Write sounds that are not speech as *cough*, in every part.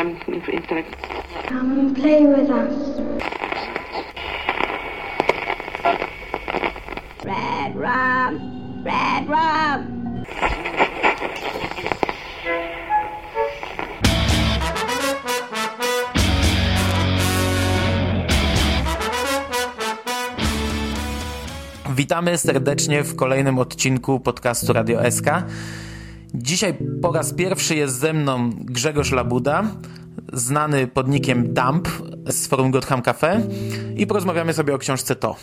um, intellect. Come and play with us. Red rum, red rum. Witamy serdecznie w kolejnym odcinku podcastu Radio SK. Dzisiaj po raz pierwszy jest ze mną Grzegorz Labuda, znany podnikiem Dump z forum Gotham Cafe i porozmawiamy sobie o książce To.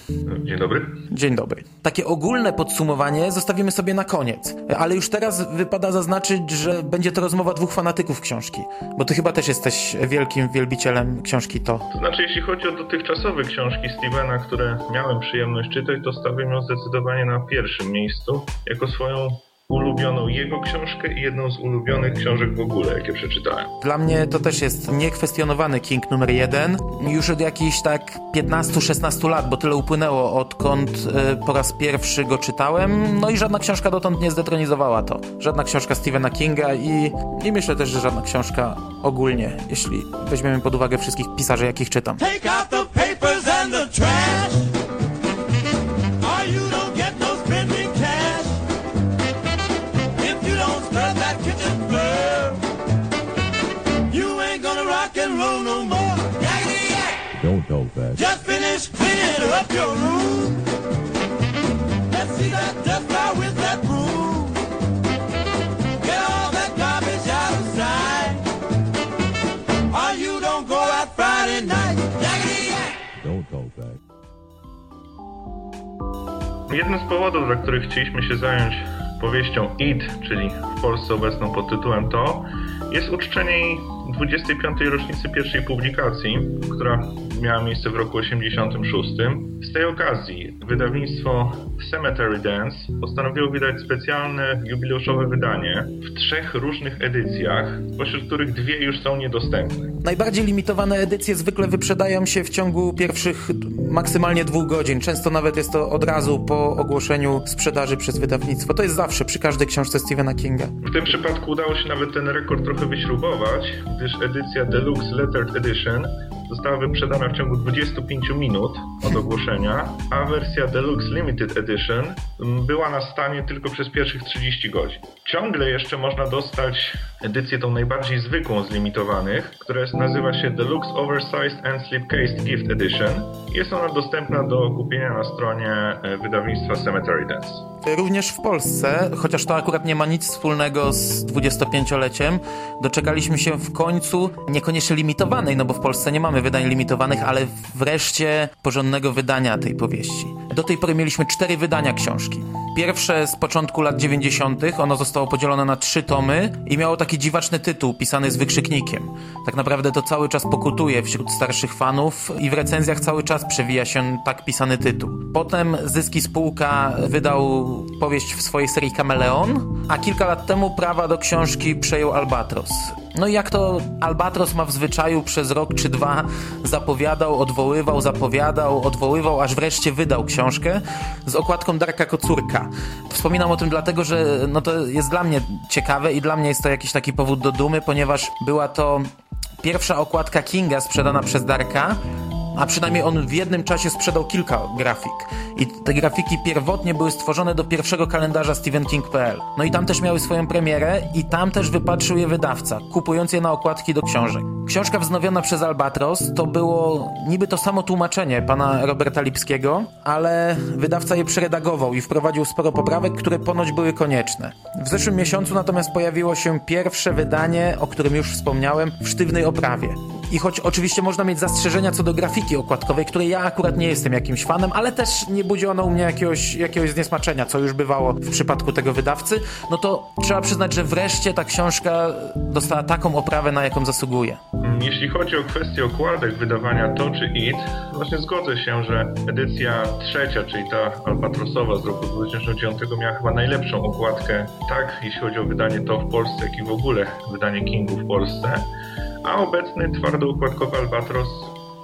Dzień dobry. Dzień dobry. Takie ogólne podsumowanie zostawimy sobie na koniec, ale już teraz wypada zaznaczyć, że będzie to rozmowa dwóch fanatyków książki, bo ty chyba też jesteś wielkim wielbicielem książki To. To znaczy, jeśli chodzi o dotychczasowe książki Stevena, które miałem przyjemność czytać, to stawiam ją zdecydowanie na pierwszym miejscu, jako swoją ulubioną jego książkę i jedną z ulubionych książek w ogóle, jakie przeczytałem. Dla mnie to też jest niekwestionowany King numer jeden. Już od jakichś tak 15-16 lat, bo tyle upłynęło odkąd y, po raz pierwszy go czytałem. No i żadna książka dotąd nie zdetronizowała to. Żadna książka Stephena Kinga i, i myślę też, że żadna książka ogólnie, jeśli weźmiemy pod uwagę wszystkich pisarzy, jakich czytam. Take out the papers and the trash. Up your room. Let's see that dust fly with that broom. Get all that garbage out of sight. Or you don't go out Friday night. Don't. Jednym z powodów, dla których chcieliśmy się zająć powieścią It, czyli w Polsce obecną pod tytułem To, jest uczczenie jej 25. rocznicy pierwszej publikacji, która miała miejsce w roku 86. Z tej okazji wydawnictwo Cemetery Dance postanowiło wydać specjalne jubileuszowe wydanie w trzech różnych edycjach, spośród których dwie już są niedostępne. Najbardziej limitowane edycje zwykle wyprzedają się w ciągu pierwszych maksymalnie dwóch godzin. Często nawet jest to od razu po ogłoszeniu sprzedaży przez wydawnictwo. To jest zawsze przy każdej książce Stephena Kinga. W tym przypadku udało się nawet ten rekord trochę wyśrubować, edycja Deluxe Lettered Edition została wyprzedana w ciągu 25 minut od ogłoszenia, a wersja Deluxe Limited Edition była na stanie tylko przez pierwszych 30 godzin. Ciągle jeszcze można dostać edycję tą najbardziej zwykłą z limitowanych, która jest, nazywa się Deluxe Oversized and Slipcased Gift Edition. Jest ona dostępna do kupienia na stronie e, wydawnictwa Cemetery Dance. Również w Polsce, chociaż to akurat nie ma nic wspólnego z 25-leciem, doczekaliśmy się w końcu niekoniecznie limitowanej, no bo w Polsce nie mamy wydań limitowanych, ale wreszcie porządnego wydania tej powieści. Do tej pory mieliśmy cztery wydania książki. Pierwsze z początku lat 90., ono zostało podzielone na trzy tomy i miało taki dziwaczny tytuł, pisany z wykrzyknikiem. Tak naprawdę to cały czas pokutuje wśród starszych fanów i w recenzjach cały czas przewija się tak pisany tytuł. Potem Zyski Spółka wydał powieść w swojej serii Kameleon, a kilka lat temu prawa do książki przejął Albatros. No i jak to Albatros ma w zwyczaju przez rok czy dwa zapowiadał, odwoływał, zapowiadał, odwoływał, aż wreszcie wydał książkę z okładką Darka Kocurka. Wspominam o tym dlatego, że no to jest dla mnie ciekawe i dla mnie jest to jakiś taki powód do dumy, ponieważ była to pierwsza okładka Kinga sprzedana przez Darka, a przynajmniej on w jednym czasie sprzedał kilka grafik. I te grafiki pierwotnie były stworzone do pierwszego kalendarza stephenking.pl. No i tam też miały swoją premierę i tam też wypatrzył je wydawca, kupując je na okładki do książek. Książka wznowiona przez Albatros to było niby to samo tłumaczenie pana Roberta Lipskiego, ale wydawca je przeredagował i wprowadził sporo poprawek, które ponoć były konieczne. W zeszłym miesiącu natomiast pojawiło się pierwsze wydanie, o którym już wspomniałem, w sztywnej oprawie. I choć oczywiście można mieć zastrzeżenia co do grafiki okładkowej, której ja akurat nie jestem jakimś fanem, ale też nie budzi ona u mnie jakiegoś, jakiegoś zniesmaczenia, co już bywało w przypadku tego wydawcy, no to trzeba przyznać, że wreszcie ta książka dostała taką oprawę, na jaką zasługuje. Jeśli chodzi o kwestię okładek wydawania To czy It, właśnie zgodzę się, że edycja trzecia, czyli ta Albatrosowa z roku 2009 miała chyba najlepszą okładkę, tak jeśli chodzi o wydanie To w Polsce, jak i w ogóle wydanie Kingu w Polsce, a obecny twardoukładkowy Albatros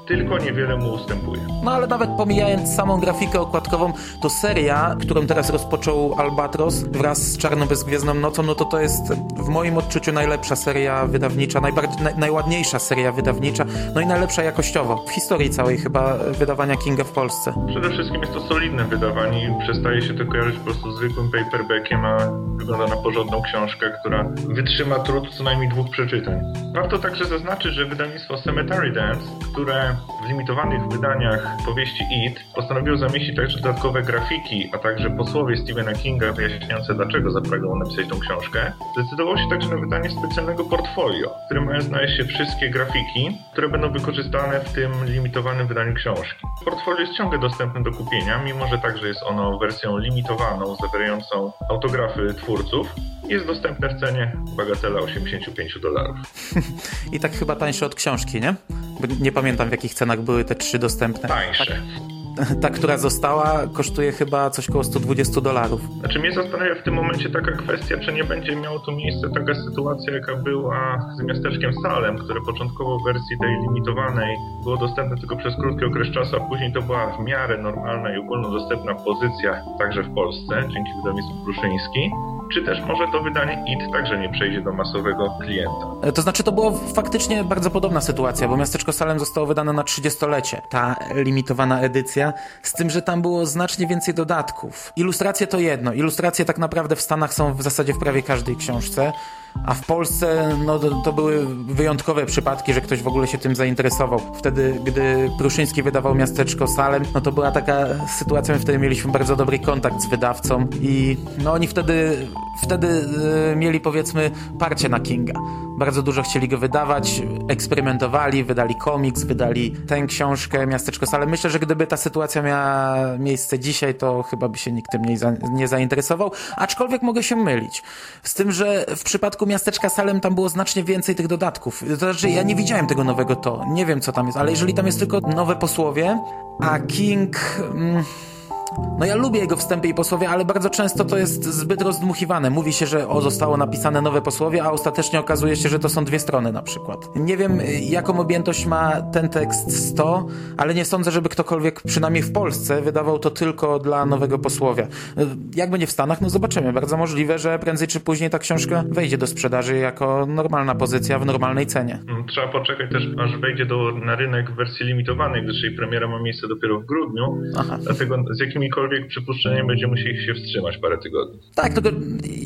tylko niewiele mu ustępuje. No ale nawet pomijając samą grafikę okładkową, to seria, którą teraz rozpoczął Albatros wraz z Czarną Bezgwiezdną Nocą, no to to jest w moim odczuciu najlepsza seria wydawnicza, najbardziej, naj, najładniejsza seria wydawnicza, no i najlepsza jakościowo w historii całej chyba wydawania Kinga w Polsce. Przede wszystkim jest to solidne wydawanie i przestaje się to kojarzyć po prostu z zwykłym paperbackiem, a wygląda na porządną książkę, która wytrzyma trud co najmniej dwóch przeczytań. Warto także zaznaczyć, że wydawnictwo Cemetery Dance, które w limitowanych wydaniach powieści It postanowiło zamieścić także dodatkowe grafiki, a także posłowie Stephena Kinga wyjaśniające dlaczego zapragnął napisać tą książkę, zdecydowało się także na wydanie specjalnego portfolio, w którym mają znaleźć się wszystkie grafiki, które będą wykorzystane w tym limitowanym wydaniu książki. Portfolio jest ciągle dostępne do kupienia, mimo że także jest ono wersją limitowaną, zawierającą autografy twórców. Jest dostępne w cenie bagatela 85 dolarów. *laughs* I tak chyba tańsze od książki, nie? Nie pamiętam w jakich cenach były te trzy dostępne. Tańsze. *laughs* Ta, która została, kosztuje chyba coś koło 120 dolarów. Znaczy mnie zastanawia w tym momencie taka kwestia, czy nie będzie miała tu miejsce taka sytuacja, jaka była z miasteczkiem Salem, które początkowo w wersji tej limitowanej było dostępne tylko przez krótki okres czasu, a później to była w miarę normalna i ogólnodostępna pozycja także w Polsce, dzięki wydawnictwu Pruszyński. Czy też może to wydanie IT także nie przejdzie do masowego klienta? E, To znaczy, to była faktycznie bardzo podobna sytuacja, bo Miasteczko Salem zostało wydane na 30-lecie, ta limitowana edycja, z tym, że tam było znacznie więcej dodatków. Ilustracje to jedno. Ilustracje tak naprawdę w Stanach są w zasadzie w prawie każdej książce, a w Polsce no, to, były wyjątkowe przypadki, że ktoś w ogóle się tym zainteresował. Wtedy, gdy Pruszyński wydawał Miasteczko Salem, no to była taka sytuacja, w której mieliśmy bardzo dobry kontakt z wydawcą i no oni wtedy, wtedy e, mieli powiedzmy parcie na Kinga. Bardzo dużo chcieli go wydawać, eksperymentowali, wydali komiks, wydali tę książkę, Miasteczko Salem. Myślę, że gdyby ta sytuacja miała miejsce dzisiaj, to chyba by się nikt tym nie, za, nie zainteresował, aczkolwiek mogę się mylić. Z tym, że w przypadku Miasteczka Salem tam było znacznie więcej tych dodatków. To znaczy, ja nie widziałem tego nowego to, nie wiem co tam jest, ale jeżeli tam jest tylko nowe posłowie, a King... Mm, no ja lubię jego wstępy i posłowie, ale bardzo często to jest zbyt rozdmuchiwane. Mówi się, że o, zostało napisane nowe posłowie, a ostatecznie okazuje się, że to są dwie strony na przykład. Nie wiem, jaką objętość ma ten tekst 100, ale nie sądzę, żeby ktokolwiek, przynajmniej w Polsce, wydawał to tylko dla nowego posłowia. Jak będzie w Stanach, no zobaczymy. Bardzo możliwe, że prędzej czy później ta książka wejdzie do sprzedaży jako normalna pozycja w normalnej cenie. Mm, Trzeba poczekać też, aż wejdzie do, na rynek w wersji limitowanej, gdyż jej premiera ma miejsce dopiero w grudniu. Aha. Dlatego z jakimikolwiek przypuszczeniem będziemy musieli się wstrzymać parę tygodni. Tak, tylko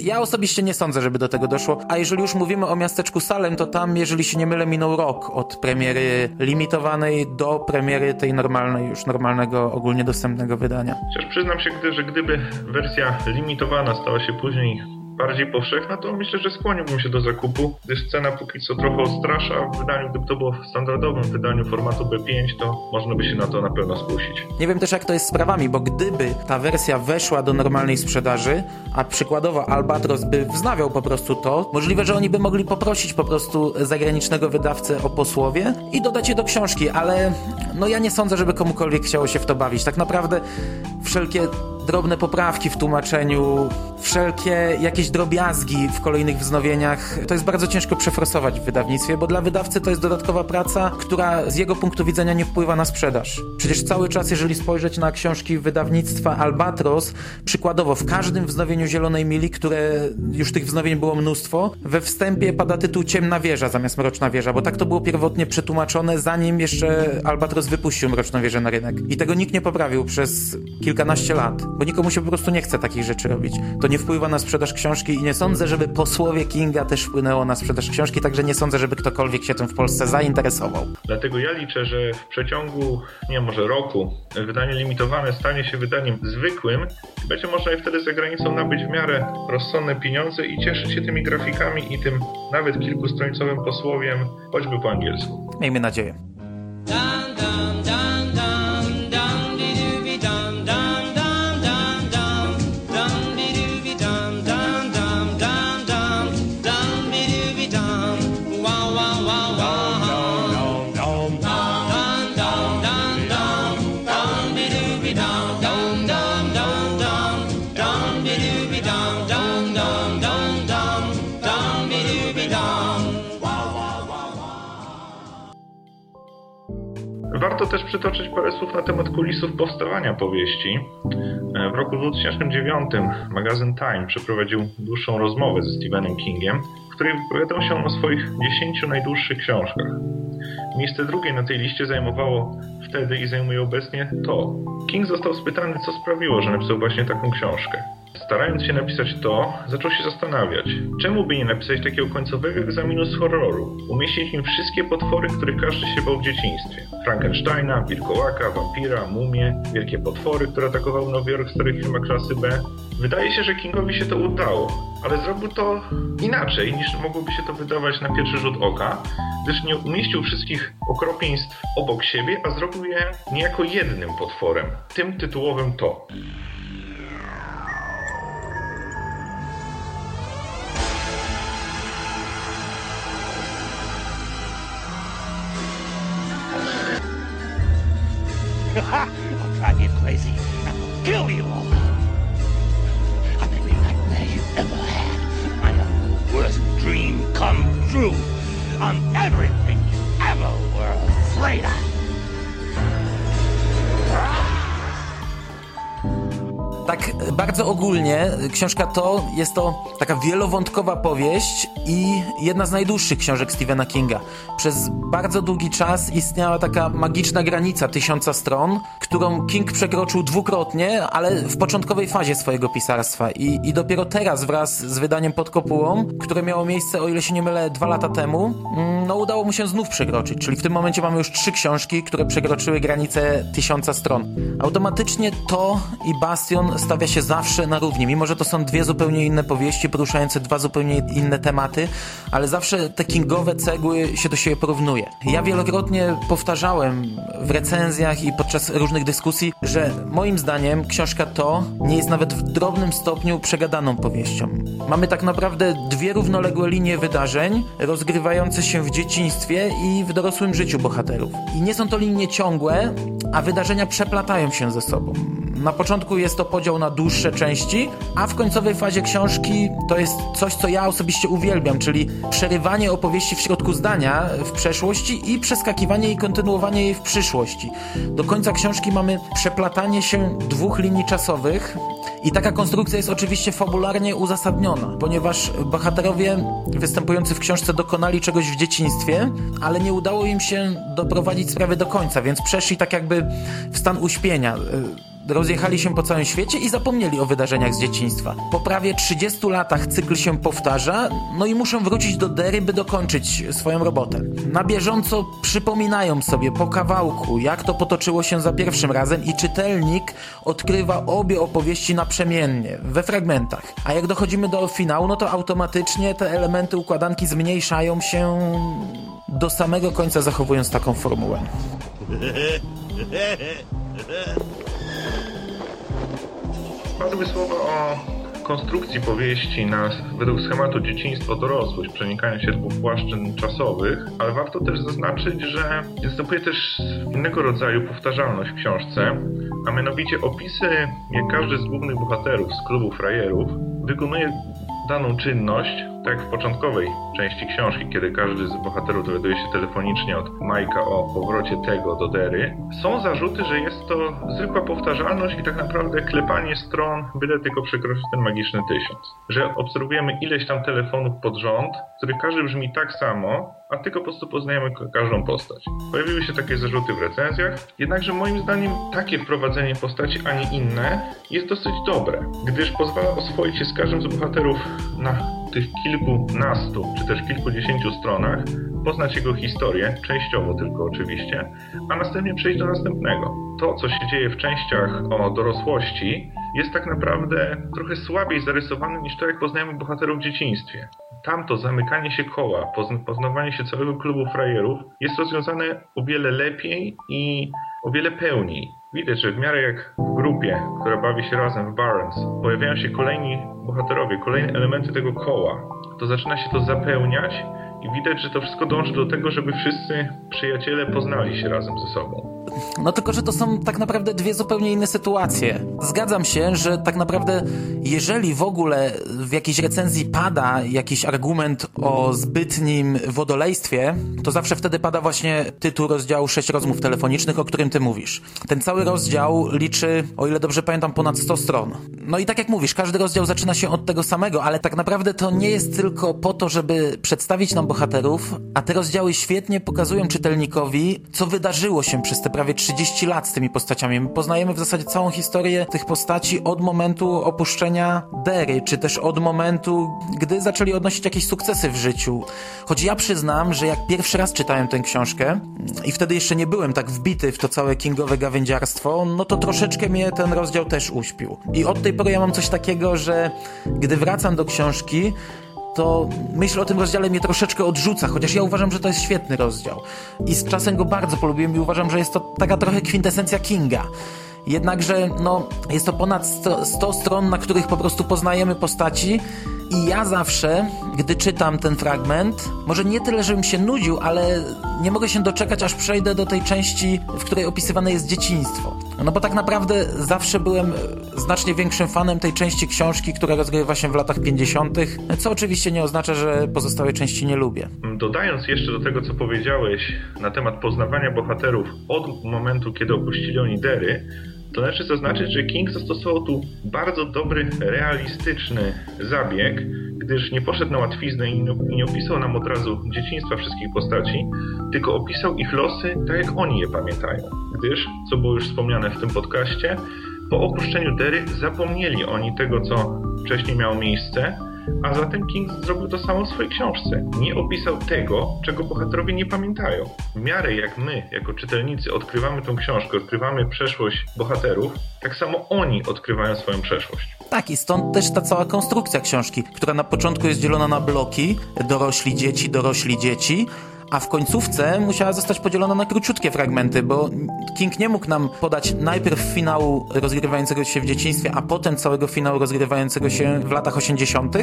ja osobiście nie sądzę, żeby do tego doszło. A jeżeli już mówimy o miasteczku Salem, to tam, jeżeli się nie mylę, minął rok od premiery limitowanej do premiery tej normalnej, już normalnego, ogólnie dostępnego wydania. Chociaż przyznam się, że gdyby wersja limitowana stała się później bardziej powszechna, to myślę, że skłoniłbym się do zakupu, gdyż cena póki co trochę odstrasza. W wydaniu, gdyby to było w standardowym wydaniu formatu B5, to można by się na to na pewno skusić. Nie wiem też, jak to jest z prawami, bo gdyby ta wersja weszła do normalnej sprzedaży, a przykładowo Albatros by wznawiał po prostu to, możliwe, że oni by mogli poprosić po prostu zagranicznego wydawcę o posłowie i dodać je do książki, ale no ja nie sądzę, żeby komukolwiek chciało się w to bawić. Tak naprawdę wszelkie drobne poprawki w tłumaczeniu, wszelkie jakieś drobiazgi w kolejnych wznowieniach, to jest bardzo ciężko przefrasować w wydawnictwie, bo dla wydawcy to jest dodatkowa praca, która z jego punktu widzenia nie wpływa na sprzedaż. Przecież cały czas, jeżeli spojrzeć na książki wydawnictwa Albatros, przykładowo w każdym wznowieniu Zielonej Mili, które już tych wznowień było mnóstwo, we wstępie pada tytuł Ciemna Wieża zamiast Mroczna Wieża, bo tak to było pierwotnie przetłumaczone, zanim jeszcze Albatros wypuścił Mroczną Wieżę na rynek. I tego nikt nie poprawił przez kilkanaście lat, bo nikomu się po prostu nie chce takich rzeczy robić. To nie wpływa na sprzedaż książki i nie sądzę, żeby posłowie Kinga też wpłynęło na sprzedaż książki, także nie sądzę, żeby ktokolwiek się tym w Polsce zainteresował. Dlatego ja liczę, że w przeciągu, nie może roku, wydanie limitowane stanie się wydaniem zwykłym i będzie można je wtedy za granicą nabyć w miarę rozsądne pieniądze i cieszyć się tymi grafikami i tym nawet kilkustronicowym posłowiem, choćby po angielsku. Miejmy nadzieję. Dum dum dum Warto też przytoczyć parę słów na temat kulisów powstawania powieści. E, W roku 2009 magazyn Time przeprowadził dłuższą rozmowę ze Stephenem Kingiem, w której wypowiadał się o swoich 10 najdłuższych książkach. Miejsce drugie na tej liście zajmowało wtedy i zajmuje obecnie to. King został spytany, co sprawiło, że napisał właśnie taką książkę. Starając się napisać to, zaczął się zastanawiać, czemu by nie napisać takiego końcowego egzaminu z horroru, umieścić nim wszystkie potwory, których każdy się bał w dzieciństwie. Frankensteina, wilkołaka, wampira, mumię, wielkie potwory, które atakowały Nowy Jork w starych filmach klasy B. Wydaje się, że Kingowi się to udało, ale zrobił to inaczej niż mogłoby się to wydawać na pierwszy rzut oka, gdyż nie umieścił wszystkich okropieństw obok siebie, a zrobił je niejako jednym potworem, tym tytułowym to. Książka to jest to taka wielowątkowa powieść i jedna z najdłuższych książek Stephena Kinga. Przez bardzo długi czas istniała taka magiczna granica tysiąca stron, którą King przekroczył dwukrotnie, ale w początkowej fazie swojego pisarstwa i, i dopiero teraz wraz z wydaniem Pod Kopułą, które miało miejsce, o ile się nie mylę, dwa lata temu, mm, no udało mu się znów przekroczyć, czyli w tym momencie mamy już trzy książki, które przekroczyły granicę tysiąca stron. Automatycznie to i Bastion stawia się zawsze na równi, mimo że to są dwie zupełnie inne powieści, poruszające dwa zupełnie inne tematy, ale zawsze te kingowe cegły się do siebie porównuje. Ja wielokrotnie powtarzałem w recenzjach i podczas różnych dyskusji, że moim zdaniem książka to nie jest nawet w drobnym stopniu przegadaną powieścią. Mamy tak naprawdę dwie równoległe linie wydarzeń, rozgrywające się w dzieciństwie i w dorosłym życiu bohaterów. I nie są to linie ciągłe, a wydarzenia przeplatają się ze sobą. Na początku jest to podział na dłuższe części, a w końcowej fazie książki to jest coś, co ja osobiście uwielbiam, czyli przerywanie opowieści w środku zdania w przeszłości i przeskakiwanie i kontynuowanie jej w przyszłości. Do końca książki mamy przeplatanie się dwóch linii czasowych i taka konstrukcja jest oczywiście fabularnie uzasadniona, ponieważ bohaterowie występujący w książce dokonali czegoś w dzieciństwie, ale nie udało im się doprowadzić sprawy do końca, więc przeszli tak jakby w stan uśpienia. Rozjechali się po całym świecie i zapomnieli o wydarzeniach z dzieciństwa. Po prawie 30 latach cykl się powtarza, no i muszą wrócić do Dery, by dokończyć swoją robotę. Na bieżąco przypominają sobie po kawałku, jak to potoczyło się za pierwszym razem i czytelnik odkrywa obie opowieści naprzemiennie, we fragmentach. A jak dochodzimy do finału, no to automatycznie te elementy układanki zmniejszają się do samego końca, zachowując taką formułę. *laughs* Padły słowa o konstrukcji powieści na, według schematu dzieciństwo-dorosłość, przenikania się dwóch płaszczyzn czasowych, ale warto też zaznaczyć, że występuje też innego rodzaju powtarzalność w książce, a mianowicie opisy, jak każdy z głównych bohaterów z klubu frajerów wykonuje daną czynność, tak jak w początkowej części książki, kiedy każdy z bohaterów dowiaduje się telefonicznie od Majka o powrocie tego do Dery, są zarzuty, że jest to zwykła powtarzalność i tak naprawdę klepanie stron, byle tylko przekroczyć ten magiczny tysiąc. Że obserwujemy ileś tam telefonów pod rząd, w których każdy brzmi tak samo, a tylko po prostu poznajemy ka- każdą postać. Pojawiły się takie zarzuty w recenzjach, jednakże moim zdaniem takie wprowadzenie postaci, a nie inne jest dosyć dobre, gdyż pozwala oswoić się z każdym z bohaterów na tych kilkunastu czy też kilkudziesięciu stronach, poznać jego historię, częściowo tylko oczywiście, a następnie przejść do następnego. To, co się dzieje w częściach o dorosłości, jest tak naprawdę trochę słabiej zarysowane niż to, jak poznajemy bohaterów w dzieciństwie. Tamto zamykanie się koła, pozn- poznawanie się całego klubu frajerów jest rozwiązane o wiele lepiej i o wiele pełniej. Widać, że w miarę jak w grupie, która bawi się razem w Barons, pojawiają się kolejni bohaterowie, kolejne elementy tego koła, to zaczyna się to zapełniać i widać, że to wszystko dąży do tego, żeby wszyscy przyjaciele poznali się razem ze sobą. No tylko, że to są tak naprawdę dwie zupełnie inne sytuacje. Zgadzam się, że tak naprawdę jeżeli w ogóle w jakiejś recenzji pada jakiś argument o zbytnim wodolejstwie, to zawsze wtedy pada właśnie tytuł rozdziału 6 rozmów telefonicznych, o którym ty mówisz. Ten cały rozdział liczy, o ile dobrze pamiętam, ponad 100 stron. No i tak jak mówisz, każdy rozdział zaczyna się od tego samego, ale tak naprawdę to nie jest tylko po to, żeby przedstawić nam bohaterów, a te rozdziały świetnie pokazują czytelnikowi, co wydarzyło się przez te prawie 30 lat z tymi postaciami. My poznajemy w zasadzie całą historię tych postaci od momentu opuszczenia Dery, czy też od momentu, gdy zaczęli odnosić jakieś sukcesy w życiu. Choć ja przyznam, że jak pierwszy raz czytałem tę książkę i wtedy jeszcze nie byłem tak wbity w to całe kingowe gawędziarstwo, no to troszeczkę mnie ten rozdział też uśpił. I od tej pory ja mam coś takiego, że gdy wracam do książki, to myśl o tym rozdziale mnie troszeczkę odrzuca, chociaż ja uważam, że to jest świetny rozdział. I z czasem go bardzo polubiłem i uważam, że jest to taka trochę kwintesencja Kinga. Jednakże, no, jest to ponad 100, 100 stron, na których po prostu poznajemy postaci i ja zawsze, gdy czytam ten fragment, może nie tyle, żebym się nudził, ale nie mogę się doczekać, aż przejdę do tej części, w której opisywane jest dzieciństwo. No bo tak naprawdę zawsze byłem znacznie większym fanem tej części książki, która rozgrywa się w latach 50., co oczywiście nie oznacza, że pozostałe części nie lubię. Dodając jeszcze do tego, co powiedziałeś na temat poznawania bohaterów od momentu, kiedy opuścili oni Dery, to należy zaznaczyć, że King zastosował tu bardzo dobry, realistyczny zabieg, gdyż nie poszedł na łatwiznę i nie opisał nam od razu dzieciństwa wszystkich postaci, tylko opisał ich losy tak, jak oni je pamiętają. Gdyż, co było już wspomniane w tym podcaście, po opuszczeniu Dery zapomnieli oni tego, co wcześniej miało miejsce, a zatem King zrobił to samo w swojej książce. Nie opisał tego, czego bohaterowie nie pamiętają. W miarę jak my, jako czytelnicy, odkrywamy tę książkę, odkrywamy przeszłość bohaterów, tak samo oni odkrywają swoją przeszłość. Tak, i stąd też ta cała konstrukcja książki, która na początku jest dzielona na bloki, dorośli dzieci, dorośli dzieci, a w końcówce musiała zostać podzielona na króciutkie fragmenty, bo King nie mógł nam podać najpierw finału rozgrywającego się w dzieciństwie, a potem całego finału rozgrywającego się w latach 80.,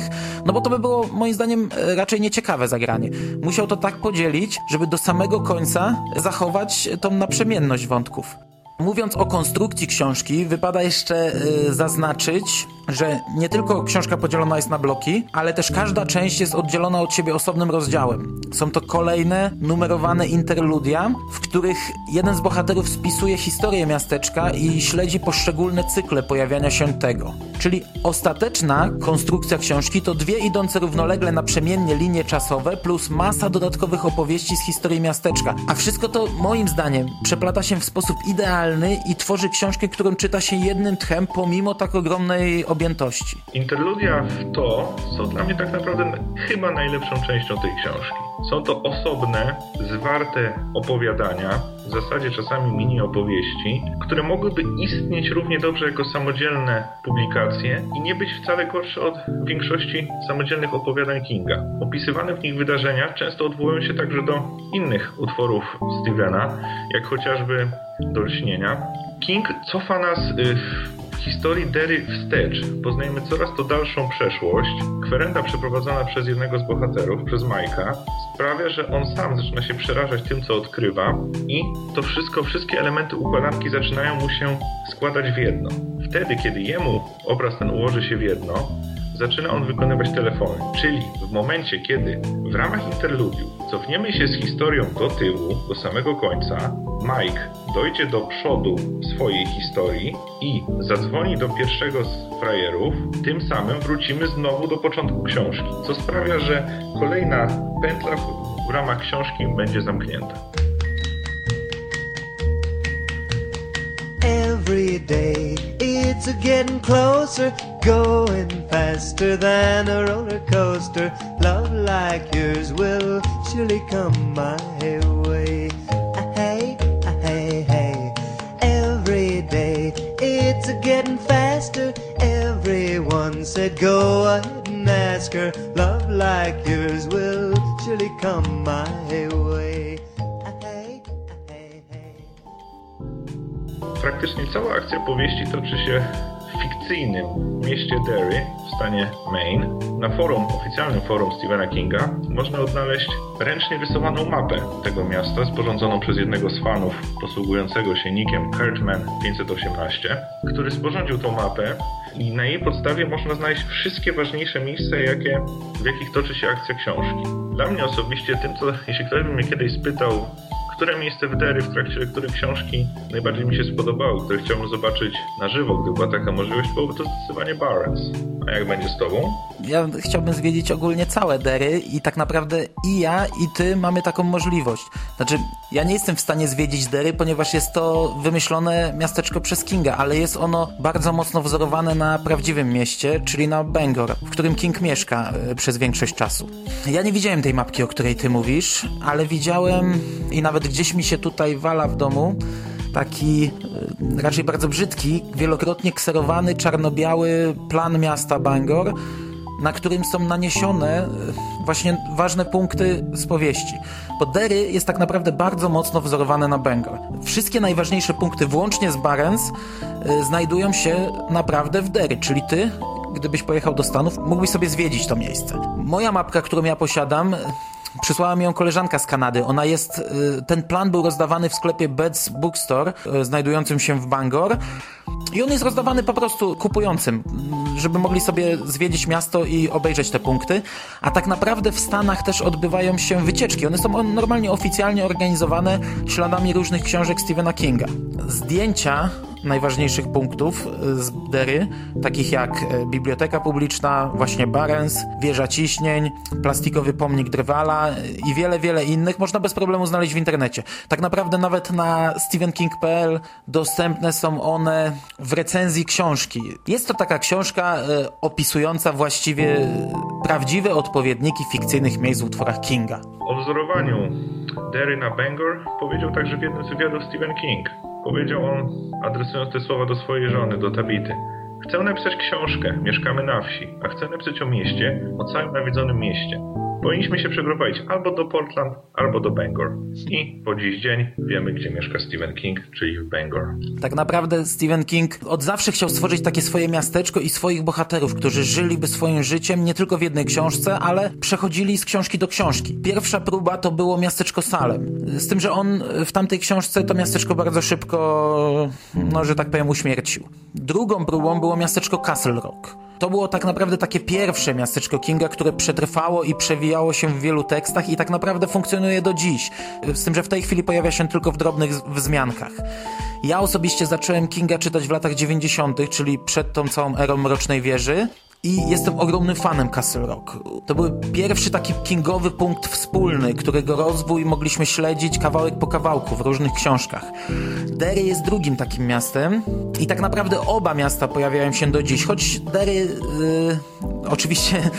no bo to by było moim zdaniem raczej nieciekawe zagranie. Musiał to tak podzielić, żeby do samego końca zachować tą naprzemienność wątków. Mówiąc o konstrukcji książki, wypada jeszcze y, zaznaczyć, że nie tylko książka podzielona jest na bloki, ale też każda część jest oddzielona od siebie osobnym rozdziałem. Są to kolejne numerowane interludia, w których jeden z bohaterów spisuje historię miasteczka i śledzi poszczególne cykle pojawiania się tego. Czyli ostateczna konstrukcja książki to dwie idące równolegle naprzemiennie linie czasowe plus masa dodatkowych opowieści z historii miasteczka. A wszystko to moim zdaniem przeplata się w sposób idealny i tworzy książkę, którą czyta się jednym tchem pomimo tak ogromnej objętości. Interludia w to są dla mnie tak naprawdę chyba najlepszą częścią tej książki. Są to osobne, zwarte opowiadania, w zasadzie czasami mini opowieści, które mogłyby istnieć równie dobrze jako samodzielne publikacje i nie być wcale gorsze od większości samodzielnych opowiadań Kinga. Opisywane w nich wydarzenia często odwołują się także do innych utworów Stevena, jak chociażby do lśnienia. King cofa nas w historii Dery wstecz poznajemy coraz to dalszą przeszłość. Kwerenda przeprowadzona przez jednego z bohaterów, przez Majka, sprawia, że on sam zaczyna się przerażać tym, co odkrywa i to wszystko, wszystkie elementy układanki zaczynają mu się składać w jedno. Wtedy, kiedy jemu obraz ten ułoży się w jedno, zaczyna on wykonywać telefony. Czyli w momencie, kiedy w ramach interludiu cofniemy się z historią do tyłu, do samego końca, Mike dojdzie do przodu swojej historii i zadzwoni do pierwszego z frajerów, tym samym wrócimy znowu do początku książki, co sprawia, że kolejna pętla w, ramach książki będzie zamknięta. Every day it's a getting closer, going faster than a roller coaster. Love like yours will surely come my way. Hey, hey, hey. Every day it's a getting faster. Everyone said go ahead and ask her. Love like yours will surely come my way. Praktycznie cała akcja powieści toczy się w fikcyjnym mieście Derry w stanie Maine na forum, oficjalnym forum Stephena Kinga można odnaleźć ręcznie rysowaną mapę tego miasta sporządzoną przez jednego z fanów posługującego się nikiem Kurtman 518, który sporządził tą mapę i na jej podstawie można znaleźć wszystkie ważniejsze miejsca, jakie, w jakich toczy się akcja książki. Dla mnie osobiście tym, co jeśli ktoś by mnie kiedyś spytał, które miejsce w Derry w trakcie lektury książki najbardziej mi się spodobało, które chciałbym zobaczyć na żywo, gdyby była taka możliwość, byłoby to zdecydowanie Barents. A jak będzie z tobą? Ja chciałbym zwiedzić ogólnie całe Dery i tak naprawdę i ja, i ty mamy taką możliwość. Znaczy, ja nie jestem w stanie zwiedzić Dery, ponieważ jest to wymyślone miasteczko przez Kinga, ale jest ono bardzo mocno wzorowane na prawdziwym mieście, czyli na Bangor, w którym King mieszka e, przez większość czasu. Ja nie widziałem tej mapki, o której ty mówisz, ale widziałem i nawet gdzieś mi się tutaj wala w domu taki e, raczej bardzo brzydki, wielokrotnie kserowany, czarno-biały plan miasta Bangor, na którym są naniesione e, właśnie ważne punkty z powieści. Bo Derry jest tak naprawdę bardzo mocno wzorowane na Bangor. Wszystkie najważniejsze punkty, włącznie z Barents, e, znajdują się naprawdę w Derry, czyli ty gdybyś pojechał do Stanów, mógłbyś sobie zwiedzić to miejsce. Moja mapka, którą ja posiadam, Przysłała mi ją koleżanka z Kanady. Ona jest, y, ten plan był rozdawany w sklepie Beds Bookstore, y, znajdującym się w Bangor. I on jest rozdawany po prostu kupującym, y, żeby mogli sobie zwiedzić miasto i obejrzeć te punkty. A tak naprawdę w Stanach też odbywają się wycieczki. One są normalnie oficjalnie organizowane śladami różnych książek Stephena Kinga. Zdjęcia najważniejszych punktów z Dery, takich jak e, Biblioteka Publiczna, właśnie Barens, Wieża Ciśnień, plastikowy pomnik Drwala i wiele, wiele innych można bez problemu znaleźć w internecie. Tak naprawdę nawet na stephenking.pl dostępne są one w recenzji książki. Jest to taka książka e, opisująca właściwie prawdziwe odpowiedniki fikcyjnych miejsc w utworach Kinga. O wzorowaniu Derry na Bangor powiedział także w jednym z wywiadów Stephen King. Powiedział on, adresując te słowa do swojej żony, do Tabity. Chcę napisać książkę, mieszkamy na wsi, a chcę napisać o mieście, o całym nawiedzonym mieście. Powinniśmy się przeprowadzić albo do Portland, albo do Bangor. I po dziś dzień wiemy, gdzie mieszka Stephen King, czyli w Bangor. Tak naprawdę Stephen King od zawsze chciał stworzyć takie swoje miasteczko i swoich bohaterów, którzy żyliby swoim życiem nie tylko w jednej książce, ale przechodzili z książki do książki. Pierwsza próba to było miasteczko Salem. Z tym, że on w tamtej książce to miasteczko bardzo szybko, no że tak powiem, uśmiercił. Drugą próbą było miasteczko Castle Rock. To było tak naprawdę takie pierwsze miasteczko Kinga, które przetrwało i przewijało się w wielu tekstach i tak naprawdę funkcjonuje do dziś. Z tym, że w tej chwili pojawia się tylko w drobnych wzmiankach. Ja osobiście zacząłem Kinga czytać w latach 90., czyli przed tą całą erą Mrocznej Wieży i jestem ogromnym fanem Castle Rock. To był pierwszy taki kingowy punkt wspólny, którego rozwój mogliśmy śledzić kawałek po kawałku w różnych książkach. Derry jest drugim takim miastem i tak naprawdę oba miasta pojawiają się do dziś, choć Derry yy, oczywiście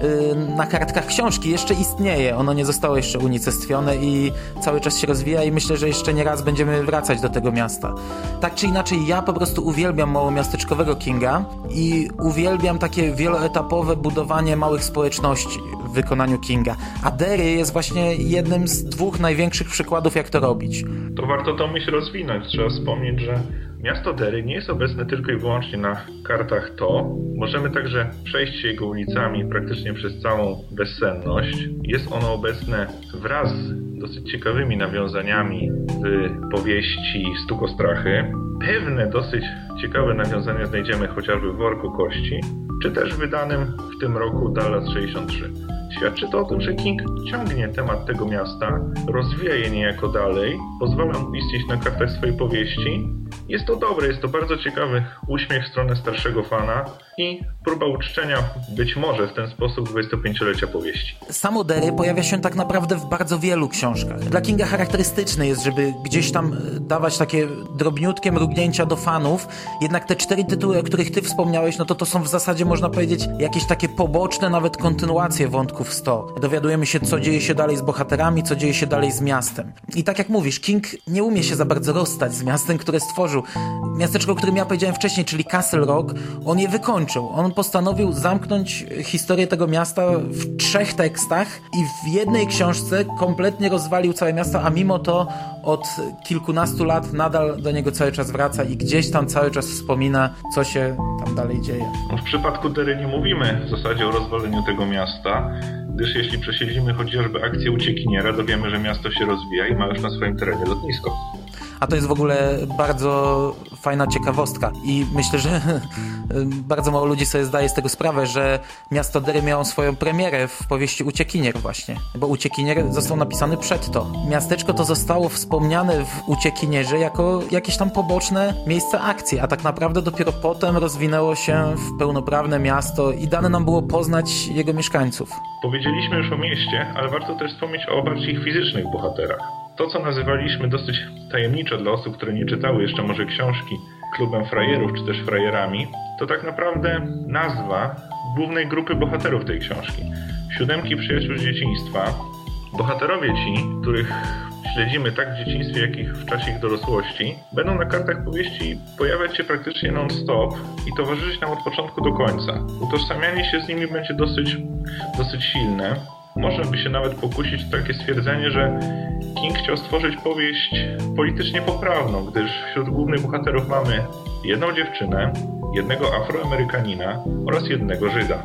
yy, na kartkach książki jeszcze istnieje. Ono nie zostało jeszcze unicestwione i cały czas się rozwija i myślę, że jeszcze nie raz będziemy wracać do tego miasta. Tak czy inaczej, ja po prostu uwielbiam małomiasteczkowego Kinga i uwielbiam takie wieloetapowe budowanie małych społeczności w wykonaniu Kinga. A Derry jest właśnie jednym z dwóch największych przykładów, jak to robić. To warto tą myśl rozwinąć. Trzeba wspomnieć, że miasto Derry nie jest obecne tylko i wyłącznie na kartach to. Możemy także przejść się jego ulicami praktycznie przez całą bezsenność. Jest ono obecne wraz z dosyć ciekawymi nawiązaniami w powieści Stukostrachy. Pewne dosyć ciekawe nawiązania znajdziemy chociażby w Worku Kości, czy też wydanym w tym roku Dallas 63. Świadczy to o tym, że King ciągnie temat tego miasta, rozwija je niejako dalej, pozwala mu istnieć na kartach swojej powieści. Jest to dobre, jest to bardzo ciekawy uśmiech w stronę starszego fana i próba uczczenia być może w ten sposób 25-lecia powieści. Samo Derry pojawia się tak naprawdę w bardzo wielu książkach. Dla Kinga charakterystyczne jest, żeby gdzieś tam e, dawać takie drobniutkie mrugnięcia do fanów, jednak te cztery tytuły, o których ty wspomniałeś, no to to są w zasadzie, można powiedzieć, jakieś takie poboczne nawet kontynuacje wątków 100. Dowiadujemy się, co dzieje się dalej z bohaterami, co dzieje się dalej z miastem. I tak jak mówisz, King nie umie się za bardzo rozstać z miastem, które stworzył. Miasteczko, o którym ja powiedziałem wcześniej, czyli Castle Rock, on je wykończył. On postanowił zamknąć historię tego miasta w trzech tekstach i w jednej książce kompletnie rozwalił całe miasto, a mimo to od kilkunastu lat nadal do niego cały czas wraca i gdzieś tam cały czas wspomina, co się tam dalej dzieje. W przypadku Dery nie mówimy w zasadzie o rozwaleniu tego miasta, gdyż jeśli prześledzimy chociażby akcję uciekiniera, dowiemy, że miasto się rozwija i ma już na swoim terenie lotnisko. A to jest w ogóle bardzo fajna ciekawostka i myślę, że *laughs* bardzo mało ludzi sobie zdaje z tego sprawę, że miasto Dery miało swoją premierę w powieści Uciekinier właśnie, bo Uciekinier został napisany przed to. Miasteczko to zostało wspomniane w Uciekinierze jako jakieś tam poboczne miejsce akcji, a tak naprawdę dopiero potem rozwinęło się w pełnoprawne miasto i dane nam było poznać jego mieszkańców. Powiedzieliśmy już o mieście, ale warto też wspomnieć o bardziej fizycznych bohaterach. To, co nazywaliśmy dosyć tajemniczo dla osób, które nie czytały jeszcze może książki klubem frajerów czy też frajerami, to tak naprawdę nazwa głównej grupy bohaterów tej książki. Siódemki przyjaciół z dzieciństwa. Bohaterowie ci, których śledzimy tak w dzieciństwie, jak i w czasie ich dorosłości, będą na kartach powieści pojawiać się praktycznie non-stop i towarzyszyć nam od początku do końca. Utożsamianie się z nimi będzie dosyć, dosyć silne. Można by się nawet pokusić o takie stwierdzenie, że King chciał stworzyć powieść politycznie poprawną, gdyż wśród głównych bohaterów mamy jedną dziewczynę, jednego Afroamerykanina oraz jednego Żyda.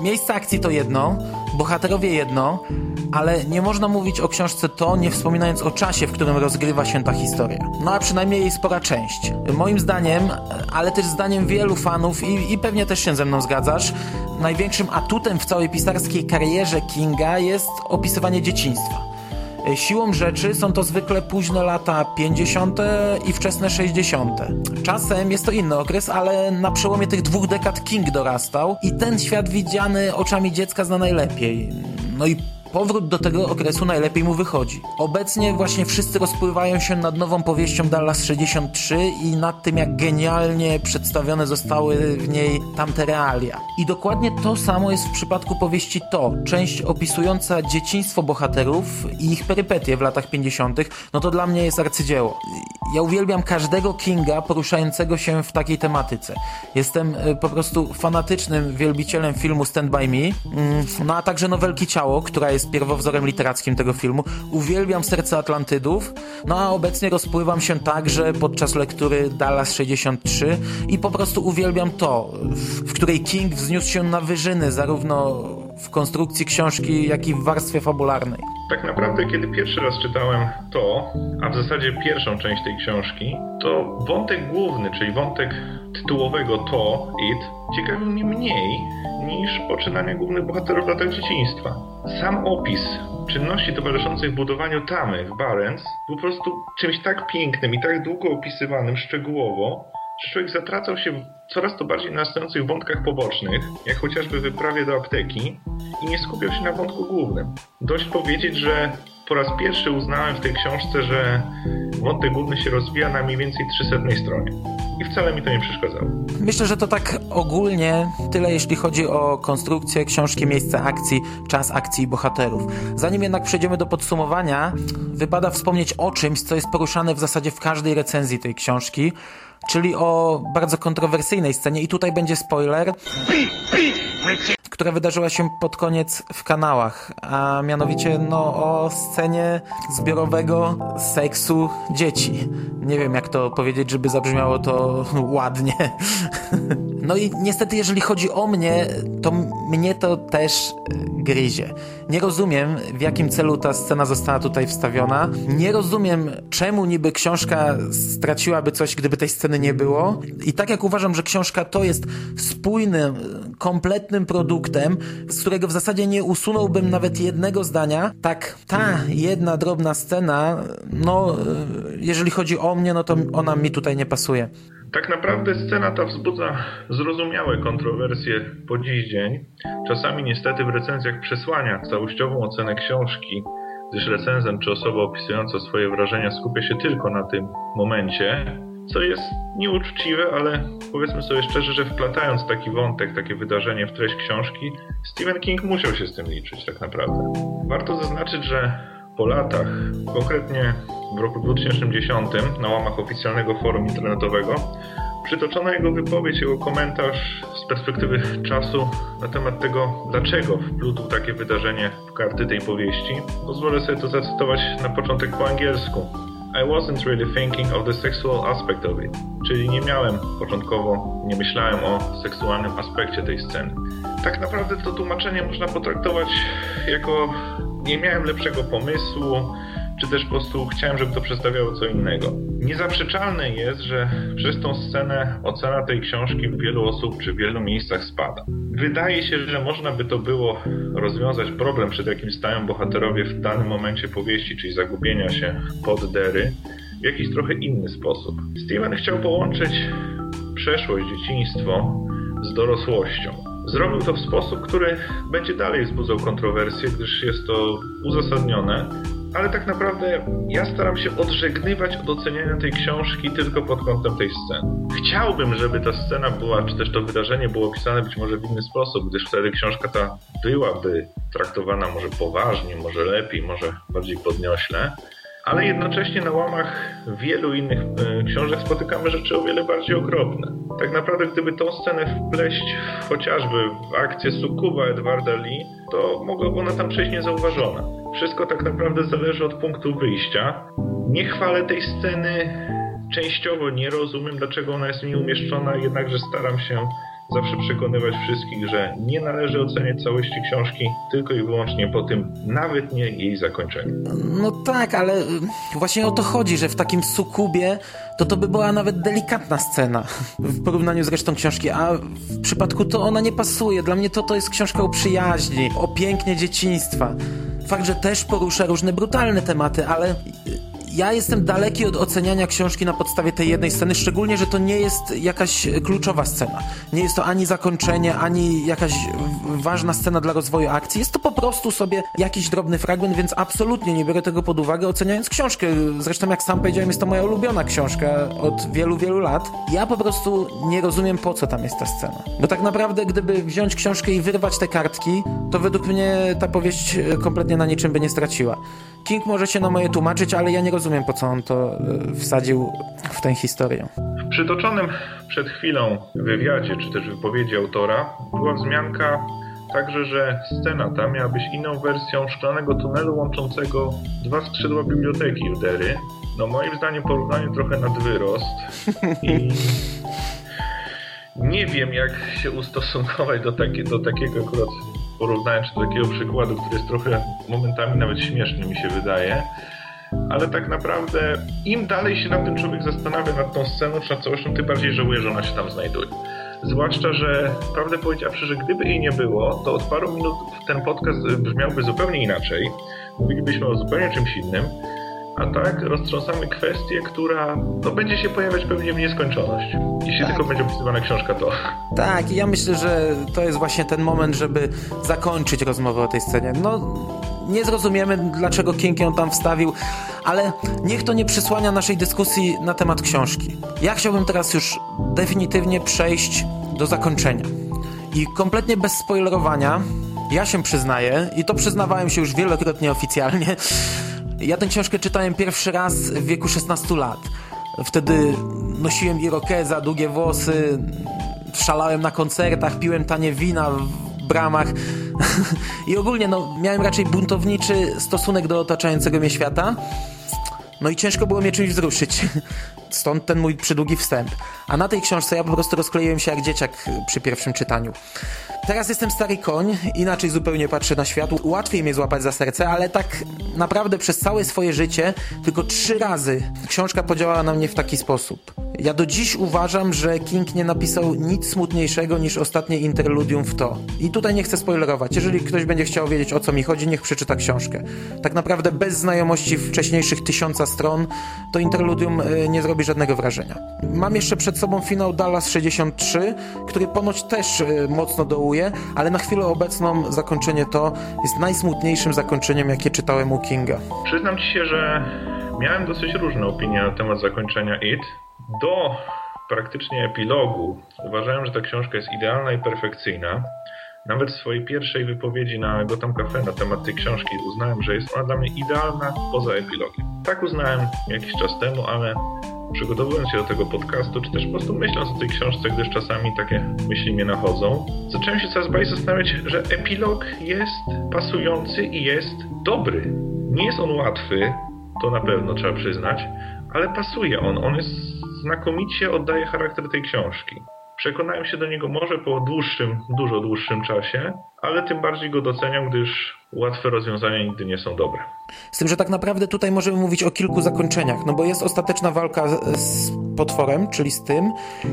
Miejsce akcji to jedno, bohaterowie jedno, ale nie można mówić o książce to, nie wspominając o czasie, w którym rozgrywa się ta historia. No a przynajmniej jej spora część. Moim zdaniem, ale też zdaniem wielu fanów i, i pewnie też się ze mną zgadzasz, największym atutem w całej pisarskiej karierze Kinga jest opisywanie dzieciństwa. Siłą rzeczy są to zwykle późne lata 50. i wczesne 60. Czasem jest to inny okres, ale na przełomie tych dwóch dekad King dorastał i ten świat widziany oczami dziecka zna najlepiej. No i powrót do tego okresu najlepiej mu wychodzi. Obecnie właśnie wszyscy rozpływają się nad nową powieścią Dallas 63 i nad tym, jak genialnie przedstawione zostały w niej tamte realia. I dokładnie to samo jest w przypadku powieści To, część opisująca dzieciństwo bohaterów i ich perypetie w latach 50., no to dla mnie jest arcydzieło. Ja uwielbiam każdego Kinga poruszającego się w takiej tematyce. Jestem y, po prostu fanatycznym wielbicielem filmu Stand By Me, mm, no a także nowelki Ciało, która jest pierwowzorem literackim tego filmu. Uwielbiam Serce Atlantydów, no a obecnie rozpływam się także podczas lektury Dallas 63 i po prostu uwielbiam to, w której King wzniósł się na wyżyny zarówno w konstrukcji książki, jak i w warstwie fabularnej. Tak naprawdę, kiedy pierwszy raz czytałem to, a w zasadzie pierwszą część tej książki, to wątek główny, czyli wątek tytułowego to, it, ciekawił mnie mniej niż poczynania głównych bohaterów w latach dzieciństwa. Sam opis czynności towarzyszących budowaniu tamy w Barents był po prostu czymś tak pięknym i tak długo opisywanym szczegółowo, człowiek zatracał się w coraz to bardziej narastających wątkach pobocznych, jak chociażby wyprawie do apteki i nie skupiał się na wątku głównym. Dość powiedzieć, że po raz pierwszy uznałem w tej książce, że wątek główny się rozwija na mniej więcej 300 stronie. I wcale mi to nie przeszkadzało. Myślę, że to tak ogólnie tyle, jeśli chodzi o konstrukcję książki, miejsce akcji, czas akcji i bohaterów. Zanim jednak przejdziemy do podsumowania, wypada wspomnieć o czymś, co jest poruszane w zasadzie w każdej recenzji tej książki, czyli o bardzo kontrowersyjnej scenie i tutaj będzie spoiler, która wydarzyła się pod koniec w kanałach, a mianowicie no o scenie zbiorowego seksu dzieci. Nie wiem jak to powiedzieć, żeby zabrzmiało to *laughs* ładnie. No i niestety jeżeli chodzi o mnie, to mnie to też gryzie. Nie rozumiem, w jakim celu ta scena została tutaj wstawiona. Nie rozumiem, czemu niby książka straciłaby coś, gdyby tej sceny nie było. I tak jak uważam, że książka to jest spójnym, kompletnym produktem, z którego w zasadzie nie usunąłbym nawet jednego zdania, tak ta jedna drobna scena, no jeżeli chodzi o mnie, no to ona mi tutaj nie pasuje. Tak naprawdę scena ta wzbudza zrozumiałe kontrowersje po dziś dzień. Czasami niestety w recenzjach przesłania całościową ocenę książki, gdyż recenzent czy osoba opisująca swoje wrażenia skupia się tylko na tym momencie, co jest nieuczciwe, ale powiedzmy sobie szczerze, że wplatając taki wątek, takie wydarzenie w treść książki, Stephen King musiał się z tym liczyć tak naprawdę. Warto zaznaczyć, że po latach, konkretnie w roku 2010 na łamach oficjalnego forum internetowego przytoczono jego wypowiedź, jego komentarz z perspektywy czasu na temat tego, dlaczego wplótł takie wydarzenie w karty tej powieści. Pozwolę sobie to zacytować na początek po angielsku. I wasn't really thinking of the sexual aspect of it. Czyli nie miałem początkowo, nie myślałem o seksualnym aspekcie tej sceny. Tak naprawdę to tłumaczenie można potraktować jako nie miałem lepszego pomysłu, czy też po prostu chciałem, żeby to przedstawiało co innego. Niezaprzeczalne jest, że przez tą scenę ocena tej książki wielu osób czy w wielu miejscach spada. Wydaje się, że można by to było rozwiązać problem, przed jakim stają bohaterowie w danym momencie powieści, czyli zagubienia się pod dery, w jakiś trochę inny sposób. Steven chciał połączyć przeszłość, dzieciństwo z dorosłością. Zrobił to w sposób, który będzie dalej wzbudzał kontrowersje, gdyż jest to uzasadnione, ale tak naprawdę ja staram się odżegnywać od oceniania tej książki tylko pod kątem tej sceny. Chciałbym, żeby ta scena była, czy też to wydarzenie było opisane być może w inny sposób, gdyż wtedy książka ta byłaby traktowana może poważnie, może lepiej, może bardziej podniośle, ale jednocześnie na łamach wielu innych y, książek spotykamy rzeczy o wiele bardziej okropne. Tak naprawdę, gdyby tą scenę wpleść chociażby w akcję Sukuba Edwarda Lee, to mogłaby ona tam przejść niezauważona. Wszystko tak naprawdę zależy od punktu wyjścia. Nie chwalę tej sceny, częściowo nie rozumiem, dlaczego ona jest mi umieszczona, jednakże staram się zawsze przekonywać wszystkich, że nie należy oceniać całości książki tylko i wyłącznie po tym, nawet nie jej zakończeniu. No tak, ale y, właśnie o to chodzi, że w takim sukubie to to by była nawet delikatna scena *laughs* w porównaniu z resztą książki, a w przypadku to ona nie pasuje. Dla mnie to to jest książka o przyjaźni, o pięknie dzieciństwa. Fakt, że też porusza różne brutalne tematy, ale ja jestem daleki od oceniania książki na podstawie tej jednej sceny, szczególnie, że to nie jest jakaś kluczowa scena. Nie jest to ani zakończenie, ani jakaś ważna scena dla rozwoju akcji. Jest to po prostu sobie jakiś drobny fragment, więc absolutnie nie biorę tego pod uwagę, oceniając książkę. Zresztą, jak sam powiedziałem, jest to moja ulubiona książka od wielu, wielu lat. Ja po prostu nie rozumiem, po co tam jest ta scena. Bo tak naprawdę, gdyby wziąć książkę i wyrwać te kartki, to według mnie ta powieść kompletnie na niczym by nie straciła. King może się na moje tłumaczyć, ale ja nie rozumiem, po co on to e, wsadził w tę historię. W przytoczonym przed chwilą wywiadzie, czy też wypowiedzi autora, była wzmianka także, że scena ta miała być inną wersją szklanego tunelu łączącego dwa skrzydła biblioteki w Derry. No moim zdaniem porównanie trochę nad wyrost i *laughs* nie wiem jak się ustosunkować do, takie, do takiego akurat porównania, czy do takiego przykładu, który jest trochę momentami nawet śmieszny mi się wydaje. Ale tak naprawdę im dalej się nad tym człowiek zastanawia nad tą sceną, czy nad całością, tym bardziej żałuje, że ona się tam znajduje. Zwłaszcza, że prawdę powiedziawszy, że gdyby jej nie było, to od paru minut ten podcast brzmiałby zupełnie inaczej. Mówilibyśmy o zupełnie czymś innym. A tak roztrząsamy kwestię, która no, będzie się pojawiać pewnie w nieskończoność. Jeśli Tak. tylko będzie opisywana książka, to. Tak, i ja myślę, że to jest właśnie ten moment, żeby zakończyć rozmowę o tej scenie. No, nie zrozumiemy, dlaczego King ją tam wstawił, ale niech to nie przysłania naszej dyskusji na temat książki. Ja chciałbym teraz już definitywnie przejść do zakończenia. I kompletnie bez spoilerowania, ja się przyznaję, i to przyznawałem się już wielokrotnie oficjalnie, *laughs* ja tę książkę czytałem pierwszy raz w wieku 16 lat. Wtedy nosiłem irokeza, długie włosy, szalałem na koncertach, piłem tanie wina bramach *laughs* i ogólnie no, miałem raczej buntowniczy stosunek do otaczającego mnie świata. No i ciężko było mnie czymś wzruszyć. Stąd ten mój przydługi wstęp. A na tej książce ja po prostu rozkleiłem się jak dzieciak przy pierwszym czytaniu. Teraz jestem stary koń, inaczej zupełnie patrzę na świat. Łatwiej mnie złapać za serce, ale tak naprawdę przez całe swoje życie tylko trzy razy książka podziałała na mnie w taki sposób. Ja do dziś uważam, że King nie napisał nic smutniejszego niż ostatnie interludium w to. I tutaj nie chcę spoilerować. Jeżeli ktoś będzie chciał wiedzieć o co mi chodzi, niech przeczyta książkę. Tak naprawdę bez znajomości wcześniejszych tysiąca stron to interludium y, nie zrobi żadnego wrażenia. Mam jeszcze przed sobą finał Dallas 63, który ponoć też y, mocno dołuje, ale na chwilę obecną zakończenie to jest najsmutniejszym zakończeniem, jakie czytałem u Kinga. Przyznam ci się, że miałem dosyć różne opinie na temat zakończenia It. Do praktycznie epilogu uważałem, że ta książka jest idealna i perfekcyjna. Nawet w swojej pierwszej wypowiedzi na Gotham Cafe na temat tej książki uznałem, że jest ona dla mnie idealna poza epilogiem. Tak uznałem jakiś czas temu, ale przygotowując się do tego podcastu, czy też po prostu myśląc o tej książce, gdyż czasami takie myśli mnie nachodzą, zacząłem się coraz bardziej zastanawiać, że epilog jest pasujący i jest dobry. Nie jest on łatwy, to na pewno trzeba przyznać, ale pasuje on. On jest znakomicie oddaje charakter tej książki. Przekonałem się do niego może po dłuższym, dużo dłuższym czasie, ale tym bardziej go doceniam, gdyż łatwe rozwiązania nigdy nie są dobre. Z tym, że tak naprawdę tutaj możemy mówić o kilku zakończeniach, no bo jest ostateczna walka z potworem, czyli z tym,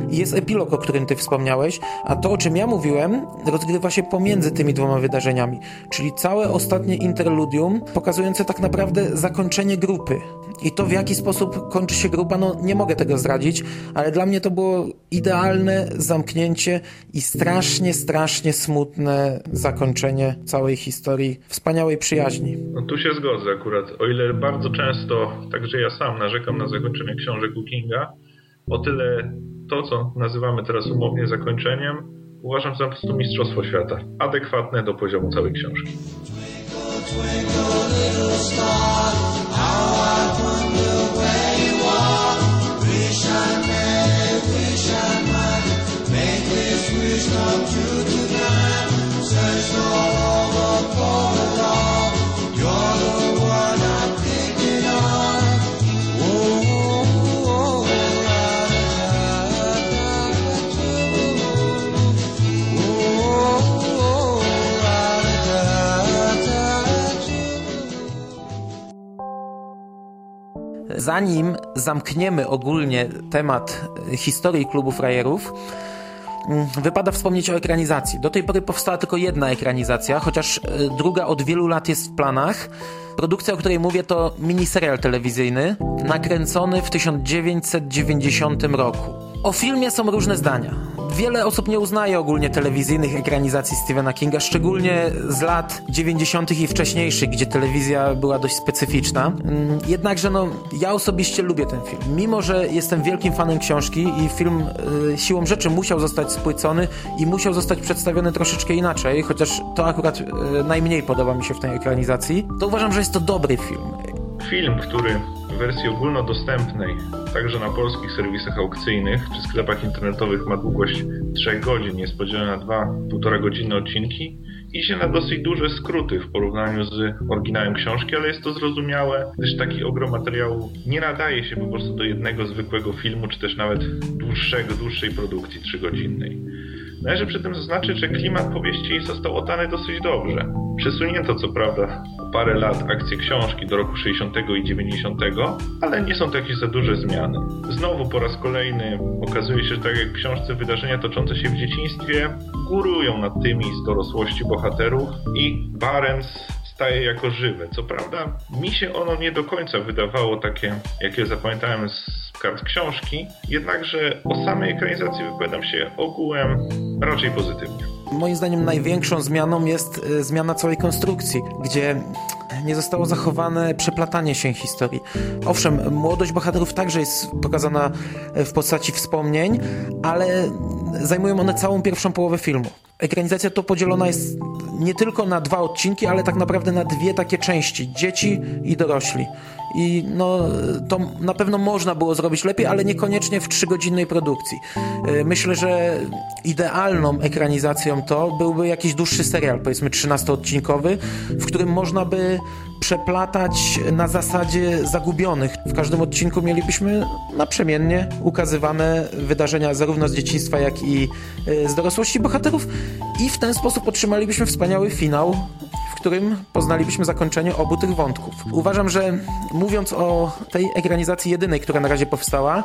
jest epilog, o którym ty wspomniałeś, a to, o czym ja mówiłem, rozgrywa się pomiędzy tymi dwoma wydarzeniami, czyli całe ostatnie interludium pokazujące tak naprawdę zakończenie grupy. I to, w jaki sposób kończy się grupa, no nie mogę tego zdradzić, ale dla mnie to było idealne zamknięcie i strasznie, strasznie smutne zakończenie całej historii wspaniałej przyjaźni. No tu się zgodzę akurat. O ile bardzo często, także ja sam narzekam na zakończenie książek u Kinga, o tyle to, co nazywamy teraz umownie zakończeniem, uważam za po prostu mistrzostwo świata. Adekwatne do poziomu całej książki. Zanim zamkniemy ogólnie temat historii klubu frajerów, mm, wypada wspomnieć o ekranizacji. Do tej pory powstała tylko jedna ekranizacja, chociaż e, druga od wielu lat jest w planach. Produkcja, o której mówię, to miniserial telewizyjny, nakręcony w 1990 roku. O filmie są różne zdania. Wiele osób nie uznaje ogólnie telewizyjnych ekranizacji Stephena Kinga, szczególnie z lat 90. i wcześniejszych, gdzie telewizja była dość specyficzna. Mm, Jednakże no, ja osobiście lubię ten film. Mimo, że jestem wielkim fanem książki i film y, siłą rzeczy musiał zostać spłycony i musiał zostać przedstawiony troszeczkę inaczej, chociaż to akurat y, najmniej podoba mi się w tej ekranizacji, to uważam, że jest to dobry film. Film, który w wersji ogólnodostępnej, także na polskich serwisach aukcyjnych czy sklepach internetowych ma długość 3 godzin, jest podzielony na dwa półtora godzinne odcinki, idzie na dosyć duże skróty w porównaniu z oryginałem książki, ale jest to zrozumiałe, gdyż taki ogrom materiału nie nadaje się po prostu do jednego zwykłego filmu, czy też nawet dłuższego, dłuższej produkcji trzygodzinnej. Należy przy tym zaznaczyć, że klimat powieści został oddany dosyć dobrze. Przesunięto co prawda o parę lat akcję książki do roku 60 i 90, ale nie są to jakieś za duże zmiany. Znowu po raz kolejny okazuje się, że tak jak w książce wydarzenia toczące się w dzieciństwie górują nad tymi z dorosłości bohaterów i Barents jako żywe. Co prawda mi się ono nie do końca wydawało takie, jakie zapamiętałem z kart książki, jednakże o samej ekranizacji wypowiadam się ogółem raczej pozytywnie. Moim zdaniem największą zmianą jest y, zmiana całej konstrukcji, gdzie nie zostało zachowane przeplatanie się historii. Owszem, młodość bohaterów także jest pokazana w postaci wspomnień, ale zajmują one całą pierwszą połowę filmu. Ekranizacja to podzielona jest nie tylko na dwa odcinki, ale tak naprawdę na dwie takie części: dzieci i dorośli. I no, to na pewno można było zrobić lepiej, ale niekoniecznie w trzygodzinnej produkcji. Y, Myślę, że idealną ekranizacją to byłby jakiś dłuższy serial, powiedzmy 13-odcinkowy, w którym można by przeplatać na zasadzie zagubionych. W każdym odcinku mielibyśmy naprzemiennie ukazywane wydarzenia zarówno z dzieciństwa, jak i y, z dorosłości bohaterów i w ten sposób otrzymalibyśmy wspaniały finał, którym poznalibyśmy zakończenie obu tych wątków. Uważam, że mówiąc o tej ekranizacji jedynej, która na razie powstała,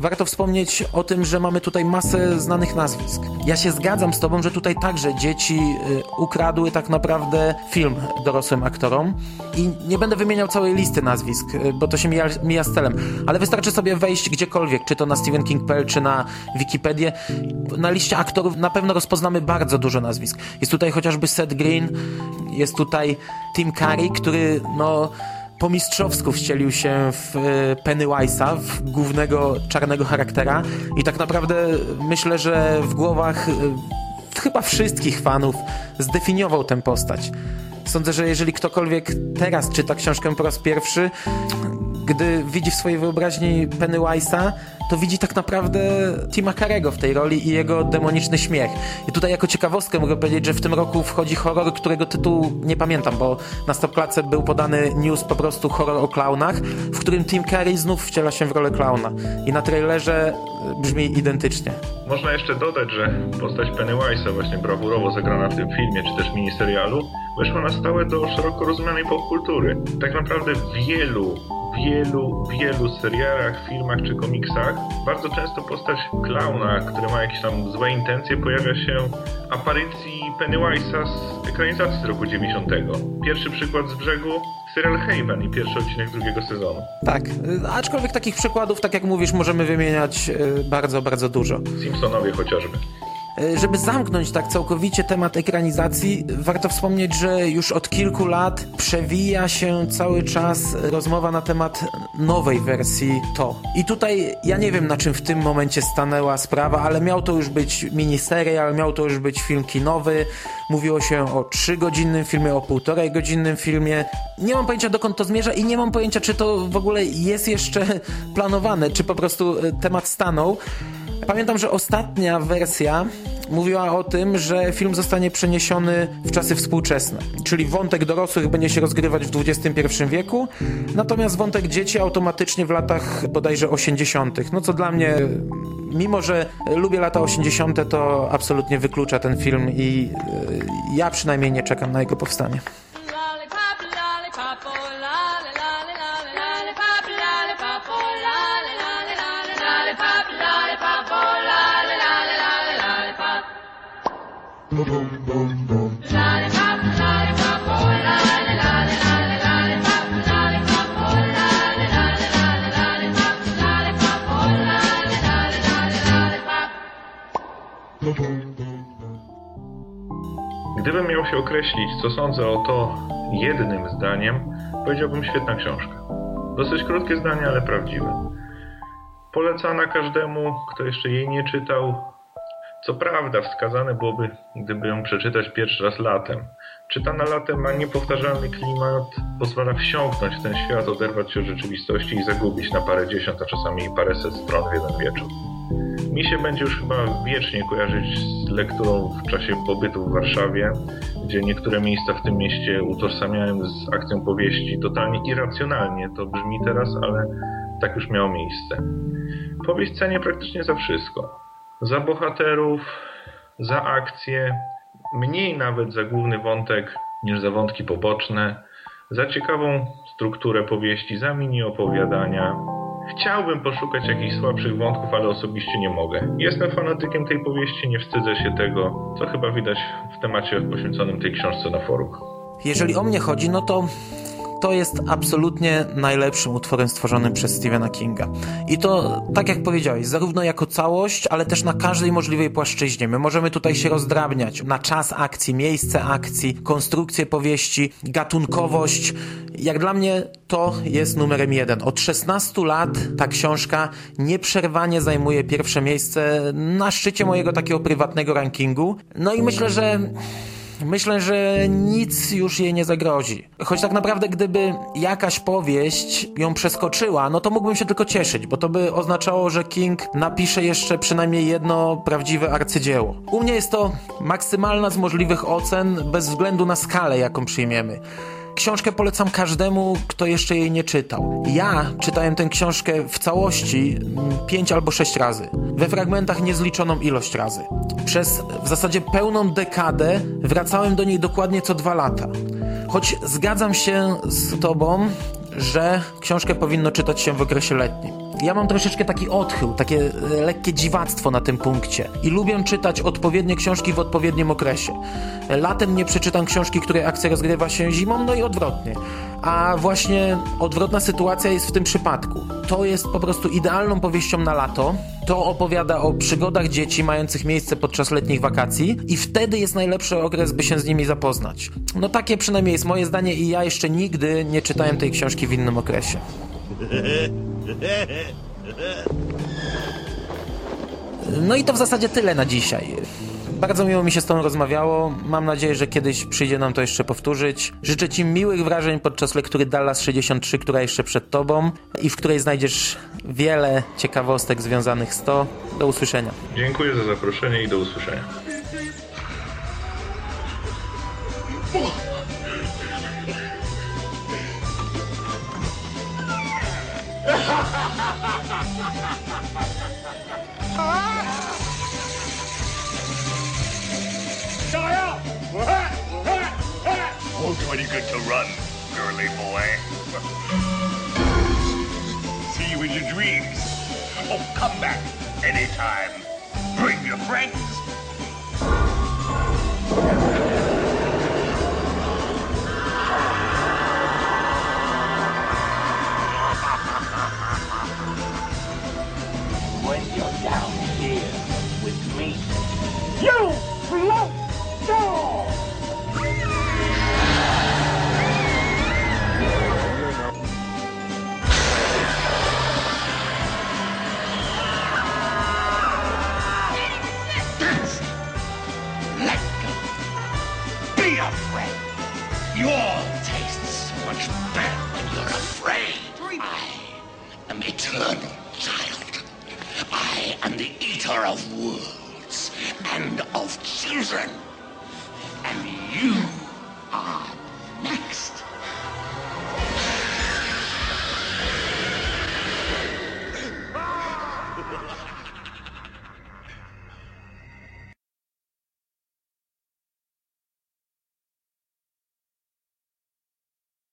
warto wspomnieć o tym, że mamy tutaj masę znanych nazwisk. Ja się zgadzam z tobą, że tutaj także dzieci y, ukradły tak naprawdę film dorosłym aktorom i nie będę wymieniał całej listy nazwisk, y, bo to się mija, mija z celem, ale wystarczy sobie wejść gdziekolwiek, czy to na Stephen King Pell, czy na Wikipedię. Na liście aktorów na pewno rozpoznamy bardzo dużo nazwisk. Jest tutaj chociażby Seth Green, jest tutaj Tim Curry, który no po mistrzowsku wcielił się w e, Pennywise'a, w głównego czarnego charaktera i tak naprawdę myślę, że w głowach e, chyba wszystkich fanów zdefiniował tę postać. Sądzę, że jeżeli ktokolwiek teraz czyta książkę po raz pierwszy, gdy widzi w swojej wyobraźni Pennywise'a, to widzi tak naprawdę Tima Carego w tej roli i jego demoniczny śmiech. I tutaj jako ciekawostkę mogę powiedzieć, że w tym roku wchodzi horror, którego tytułu nie pamiętam, bo na stopklatce był podany news po prostu horror o klaunach, w którym Tim Curry znów wciela się w rolę klauna. I na trailerze brzmi identycznie. Można jeszcze dodać, że postać Pennywise'a, właśnie brawurowo zagrana w tym filmie, czy też miniserialu, weszła na stałe do szeroko rozumianej popkultury. Tak naprawdę wielu, wielu, wielu serialach, filmach czy komiksach bardzo często postać klauna, który ma jakieś tam złe intencje, pojawia się w aparycji Pennywise'a z ekranizacji z roku 90. Pierwszy przykład z brzegu serial Haven i pierwszy odcinek drugiego sezonu. Tak, y, aczkolwiek takich przykładów, tak jak mówisz, możemy wymieniać y, bardzo, bardzo dużo. Simpsonowie chociażby. E, Żeby zamknąć tak całkowicie temat ekranizacji, warto wspomnieć, że już od kilku lat przewija się cały czas rozmowa na temat nowej wersji to. I tutaj ja nie wiem na czym w tym momencie stanęła sprawa, ale miał to już być miniserial, miał to już być film kinowy. Mówiło się o trzygodzinnym filmie, o półtorej godzinnym filmie. Nie mam pojęcia dokąd to zmierza i nie mam pojęcia czy to w ogóle jest jeszcze planowane, czy po prostu e, temat stanął. Pamiętam, że ostatnia wersja mówiła o tym, że film zostanie przeniesiony w czasy współczesne, czyli wątek dorosłych będzie się rozgrywać w XXI wieku, natomiast wątek dzieci automatycznie w latach bodajże 80. No co dla mnie, mimo że lubię lata 80., to absolutnie wyklucza ten film i e, ja przynajmniej nie czekam na jego powstanie. Lolly, lollipop, lollipop, oh, lolly, lolly, lolly, lollipop. Gdybym miał się określić, co sądzę o to jednym zdaniem, powiedziałbym świetna książka. Dosyć krótkie zdanie, ale prawdziwe. Polecana każdemu, kto jeszcze jej nie czytał. Co prawda, wskazane byłoby, gdyby ją przeczytać pierwszy raz latem. Czytana latem ma niepowtarzalny klimat, pozwala wsiąknąć w ten świat, oderwać się od rzeczywistości i zagubić na parę dziesiąt, a czasami paręset stron w jeden wieczór. Mi się będzie już chyba wiecznie kojarzyć z lekturą w czasie pobytu w Warszawie, gdzie niektóre miejsca w tym mieście utożsamiałem z akcją powieści totalnie irracjonalnie. To brzmi teraz, ale tak już miało miejsce. Powieść cenię praktycznie za wszystko. Za bohaterów, za akcję, mniej nawet za główny wątek niż za wątki poboczne, za ciekawą strukturę powieści, za mini opowiadania, Chciałbym poszukać jakichś słabszych wątków, ale osobiście nie mogę. Jestem fanatykiem tej powieści, nie wstydzę się tego, co chyba widać w temacie poświęconym tej książce na forum. Jeżeli o mnie chodzi, no to to jest absolutnie najlepszym utworem stworzonym przez Stephena Kinga. I to, tak jak powiedziałeś, zarówno jako całość, ale też na każdej możliwej płaszczyźnie. My możemy tutaj się rozdrabniać na czas akcji, miejsce akcji, konstrukcję powieści, gatunkowość. Jak dla mnie to jest numerem jeden. Od 16 lat ta książka nieprzerwanie zajmuje pierwsze miejsce na szczycie mojego takiego prywatnego rankingu. No i myślę, że Myślę, że nic już jej nie zagrozi. Choć tak naprawdę, gdyby jakaś powieść ją przeskoczyła, no to mógłbym się tylko cieszyć, bo to by oznaczało, że King napisze jeszcze przynajmniej jedno prawdziwe arcydzieło. U mnie jest to maksymalna z możliwych ocen, bez względu na skalę, jaką przyjmiemy. Książkę polecam każdemu, kto jeszcze jej nie czytał. Ja czytałem tę książkę w całości mm, pięć albo sześć razy. We fragmentach niezliczoną ilość razy. Przez w zasadzie pełną dekadę wracałem do niej dokładnie co dwa lata. Choć zgadzam się z tobą, że książkę powinno czytać się w okresie letnim. Ja mam troszeczkę taki odchył, takie e, lekkie dziwactwo na tym punkcie i lubię czytać odpowiednie książki w odpowiednim okresie. Latem nie przeczytam książki, której akcja rozgrywa się zimą, no i odwrotnie. A właśnie odwrotna sytuacja jest w tym przypadku. To jest po prostu idealną powieścią na lato. To opowiada o przygodach dzieci mających miejsce podczas letnich wakacji i wtedy jest najlepszy okres, by się z nimi zapoznać. No takie przynajmniej jest moje zdanie i ja jeszcze nigdy nie czytałem tej książki w innym okresie. No i to w zasadzie tyle na dzisiaj. Bardzo miło mi się z Tobą rozmawiało. Mam nadzieję, że kiedyś przyjdzie nam to jeszcze powtórzyć. Życzę Ci miłych wrażeń podczas lektury Dallas 63, która jeszcze przed Tobą i w której znajdziesz wiele ciekawostek związanych z to. Do usłyszenia. Dziękuję za zaproszenie i do usłyszenia. Oh, any good to run, girly boy. *laughs* See you in your dreams. Oh, come back anytime. Bring your friends.